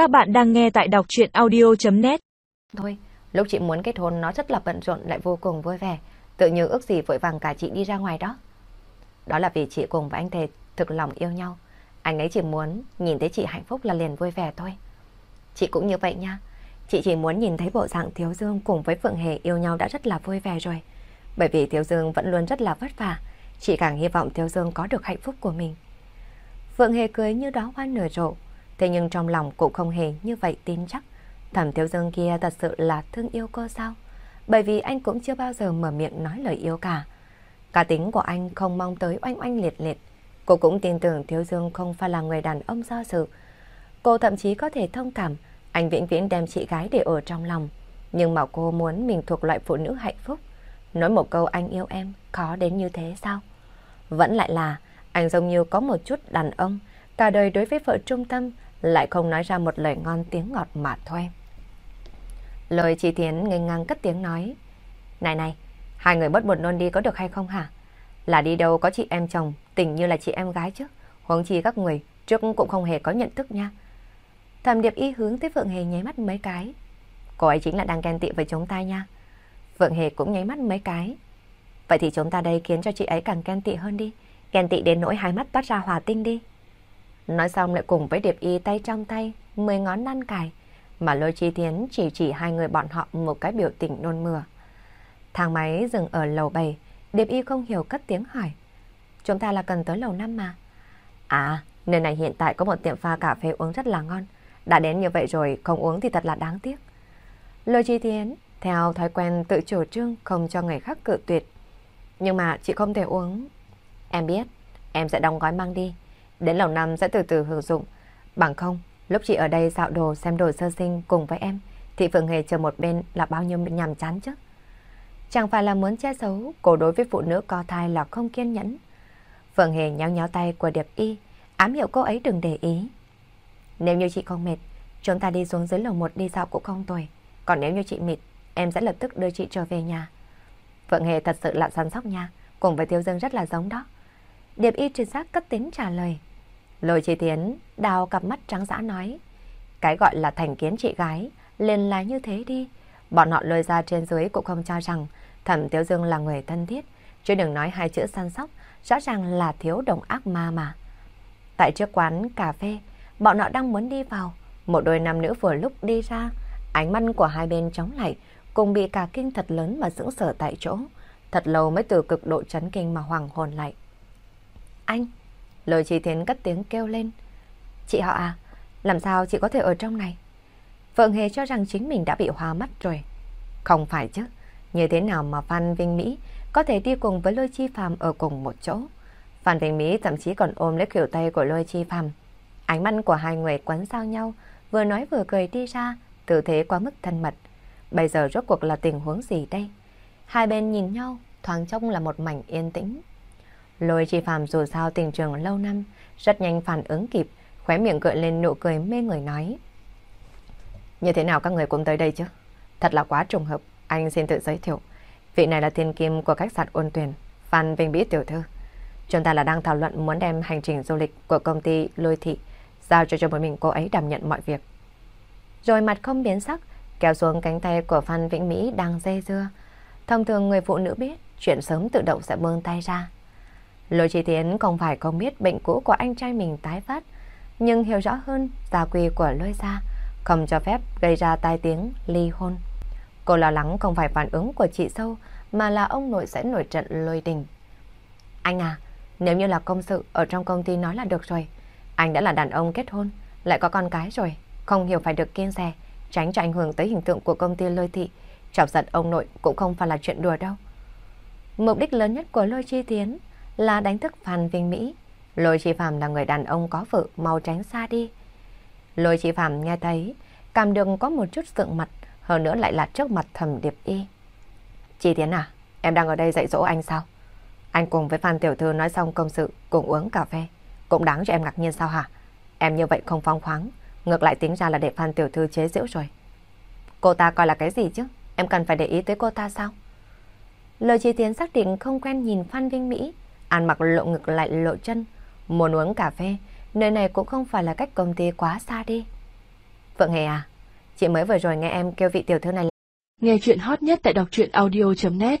Các bạn đang nghe tại đọc chuyện audio.net Thôi, lúc chị muốn kết hôn nó rất là bận rộn lại vô cùng vui vẻ. Tự như ước gì vội vàng cả chị đi ra ngoài đó. Đó là vì chị cùng với anh thề thực lòng yêu nhau. Anh ấy chỉ muốn nhìn thấy chị hạnh phúc là liền vui vẻ thôi. Chị cũng như vậy nha. Chị chỉ muốn nhìn thấy bộ dạng Thiếu Dương cùng với Phượng Hề yêu nhau đã rất là vui vẻ rồi. Bởi vì Thiếu Dương vẫn luôn rất là vất vả. Chị càng hy vọng Thiếu Dương có được hạnh phúc của mình. Phượng Hề cười như đó hoa nở rộ. Thế nhưng trong lòng cũng không hề như vậy tin chắc. Thẩm Thiếu Dương kia thật sự là thương yêu cô sao? Bởi vì anh cũng chưa bao giờ mở miệng nói lời yêu cả. Cả tính của anh không mong tới oanh oanh liệt liệt. Cô cũng tin tưởng Thiếu Dương không phải là người đàn ông do sự. Cô thậm chí có thể thông cảm, anh vĩnh viễn đem chị gái để ở trong lòng. Nhưng mà cô muốn mình thuộc loại phụ nữ hạnh phúc. Nói một câu anh yêu em, khó đến như thế sao? Vẫn lại là, anh giống như có một chút đàn ông. Cả đời đối với vợ trung tâm lại không nói ra một lời ngon tiếng ngọt mà thôi. Lời chị Thiến ngây ngang cất tiếng nói. Này này, hai người bất buồn nôn đi có được hay không hả? Là đi đâu có chị em chồng, tình như là chị em gái chứ. Huống chi các người trước cũng không hề có nhận thức nha. Thẩm Điệp Y hướng tới Phượng Hề nháy mắt mấy cái. Cô ấy chính là đang ghen tị với chúng ta nha. Phượng Hề cũng nháy mắt mấy cái. Vậy thì chúng ta đây khiến cho chị ấy càng ghen tị hơn đi. Ghen tị đến nỗi hai mắt toát ra hòa tinh đi. Nói xong lại cùng với Điệp Y tay trong tay, mười ngón năn cài. Mà lôi chi thiến chỉ chỉ hai người bọn họ một cái biểu tình nôn mửa. Thang máy dừng ở lầu 7, Điệp Y không hiểu cất tiếng hỏi. Chúng ta là cần tới lầu 5 mà. À, nơi này hiện tại có một tiệm pha cà phê uống rất là ngon. Đã đến như vậy rồi, không uống thì thật là đáng tiếc. Lôi chi thiến, theo thói quen tự chủ trương không cho người khác cự tuyệt. Nhưng mà chị không thể uống. Em biết, em sẽ đóng gói mang đi. Đến lầu năm sẽ từ từ hưởng dụng. Bằng không, lúc chị ở đây dạo đồ xem đồ sơ sinh cùng với em, thì Phượng Hề chờ một bên là bao nhiêu nhàm chán chứ. Chẳng phải là muốn che giấu, cô đối với phụ nữ co thai là không kiên nhẫn. Phượng Hề nhéo nhéo tay của Điệp Y, ám hiệu cô ấy đừng để ý. Nếu như chị không mệt, chúng ta đi xuống dưới lầu một đi dạo cũng không tồi. Còn nếu như chị mệt, em sẽ lập tức đưa chị trở về nhà. Phượng Hề thật sự là săn sóc nha, cùng với Tiêu Dương rất là giống đó. Điệp Y trinh sát cất tính trả lời. Lôi chi tiến, đào cặp mắt trắng dã nói. Cái gọi là thành kiến chị gái, liền là như thế đi. Bọn họ lôi ra trên dưới cũng không cho rằng thẩm Tiếu Dương là người thân thiết. Chứ đừng nói hai chữ săn sóc, rõ ràng là thiếu đồng ác ma mà. Tại trước quán cà phê, bọn họ đang muốn đi vào. Một đôi nam nữ vừa lúc đi ra, ánh mắt của hai bên chống lại, cùng bị cả kinh thật lớn mà dững sở tại chỗ. Thật lâu mới từ cực độ chấn kinh mà hoàng hồn lại. Anh! Lời chị Thiến cất tiếng kêu lên. Chị họ à, làm sao chị có thể ở trong này? Phượng Hề cho rằng chính mình đã bị hoa mắt rồi. Không phải chứ, như thế nào mà Phan Vinh Mỹ có thể đi cùng với Lôi Chi Phạm ở cùng một chỗ? Phan Vinh Mỹ thậm chí còn ôm lấy kiểu tay của Lôi Chi Phạm, Ánh mắt của hai người quấn sao nhau, vừa nói vừa cười đi ra, tư thế quá mức thân mật. Bây giờ rốt cuộc là tình huống gì đây? Hai bên nhìn nhau, thoáng trông là một mảnh yên tĩnh. Lôi chi phàm dù sao tình trường lâu năm, rất nhanh phản ứng kịp, khóe miệng gợi lên nụ cười mê người nói. Như thế nào các người cũng tới đây chứ? Thật là quá trùng hợp, anh xin tự giới thiệu. Vị này là thiên kim của khách sạn ôn tuyển, Phan Vinh Bí tiểu thư. Chúng ta là đang thảo luận muốn đem hành trình du lịch của công ty Lôi Thị giao cho cho một mình cô ấy đảm nhận mọi việc. Rồi mặt không biến sắc, kéo xuống cánh tay của Phan Vĩnh Mỹ đang dây dưa. Thông thường người phụ nữ biết, chuyện sớm tự động sẽ buông tay ra. Lôi Chi Tiến không phải không biết bệnh cũ của anh trai mình tái phát, nhưng hiểu rõ hơn gia quy của lôi gia, không cho phép gây ra tai tiếng ly hôn. Cô lo lắng không phải phản ứng của chị sâu, mà là ông nội sẽ nổi trận lôi đình. Anh à, nếu như là công sự ở trong công ty nói là được rồi. Anh đã là đàn ông kết hôn, lại có con cái rồi, không hiểu phải được kiên rè, tránh cho ảnh hưởng tới hình tượng của công ty lôi thị. Chọc giận ông nội cũng không phải là chuyện đùa đâu. Mục đích lớn nhất của lôi chi tiến là đánh thức Phan Vinh Mỹ. Lôi chi phàm là người đàn ông có vợ, mau tránh xa đi. Lôi chi phàm nghe thấy, cảm được có một chút sượng mặt, hơn nữa lại là trước mặt thầm điệp y. Chi Tiến à, em đang ở đây dạy dỗ anh sao? Anh cùng với Phan Tiểu Thư nói xong công sự, cùng uống cà phê. Cũng đáng cho em ngạc nhiên sao hả? Em như vậy không phong khoáng, ngược lại tính ra là để Phan Tiểu Thư chế giễu rồi. Cô ta coi là cái gì chứ? Em cần phải để ý tới cô ta sao? Lời Chi Tiến xác định không quen nhìn Phan Vinh Mỹ, ăn mặc lộ ngực lại lộ chân, muốn uống cà phê, nơi này cũng không phải là cách công ty quá xa đi. Phượng Hề à, chị mới vừa rồi nghe em kêu vị tiểu thư này Nghe chuyện hot nhất tại đọc truyện audio.net